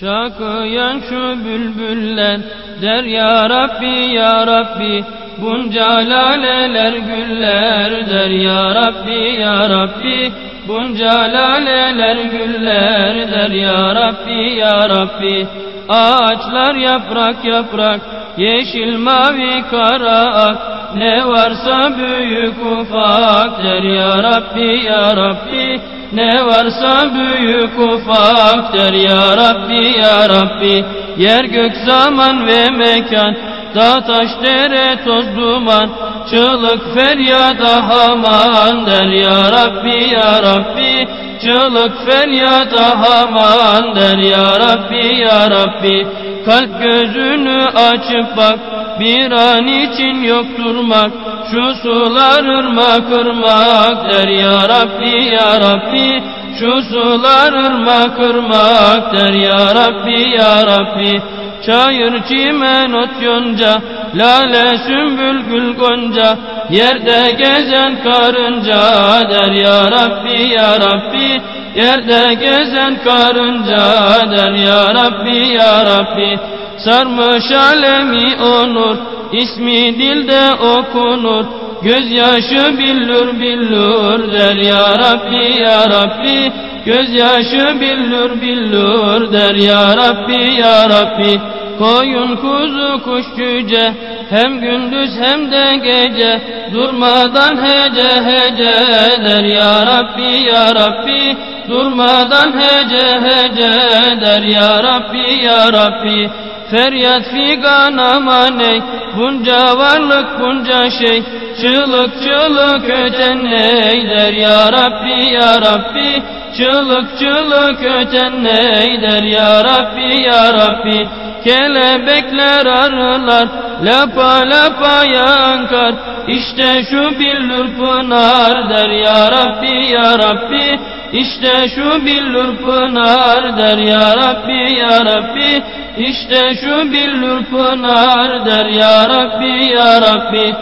Şakıyan şu bülbüller der ya Rabbi ya Rabbi. Bunca laleler güller der ya Rabbi ya Rabbi. Bunca laleler güller der ya Rabbi ya Rabbi. Ağaçlar yaprak yaprak yeşil mavi kara ak. Ne varsa büyük ufak der ya Rabbi ya Rabbi ne varsa büyük ufak der ya Rabbi ya Rabbi. Yer gök zaman ve mekan Dağ taş dere toz duman. Çığlık feryat aman der ya Rabbi ya Rabbi. Çığlık feryat aman der ya Rabbi ya Rabbi. Kalp gözünü açıp bak bir an için yok durmak Şu sular ırmak ırmak der ya Rabbi ya Rabbi. Şu sular ırmak ırmak der ya Rabbi ya Rabbi. Çayır çimen ot yonca Lale sümbül gül gonca. Yerde gezen karınca der ya Rabbi ya Rabbi. Yerde gezen karınca der ya Rabbi ya Rabbi. Sarmış alemi onur ismi dilde okunur Gözyaşı billur billur. Der ya Rabbi ya Rabbi Gözyaşı billur billur. Der ya Rabbi ya Rabbi Koyun kuzu kuş cüce. Hem gündüz hem de gece Durmadan hece hece. Der ya Rabbi ya Rabbi Durmadan hece hece. Der ya Rabbi ya Rabbi Feryat figan aman ey Bunca varlık bunca şey Çığlık çığlık öten ey der ya Rabbi ya Rabbi. Çığlık çığlık öten ey der ya Rabbi ya Rabbi. Kelebekler arılar lapa lapa yankar. İşte şu billur pınar der ya Rabbi ya Rabbi. İşte şu billur pınar der ya Rabbi ya Rabbi İşte şu billur pınar der ya Rabbi ya Rabbi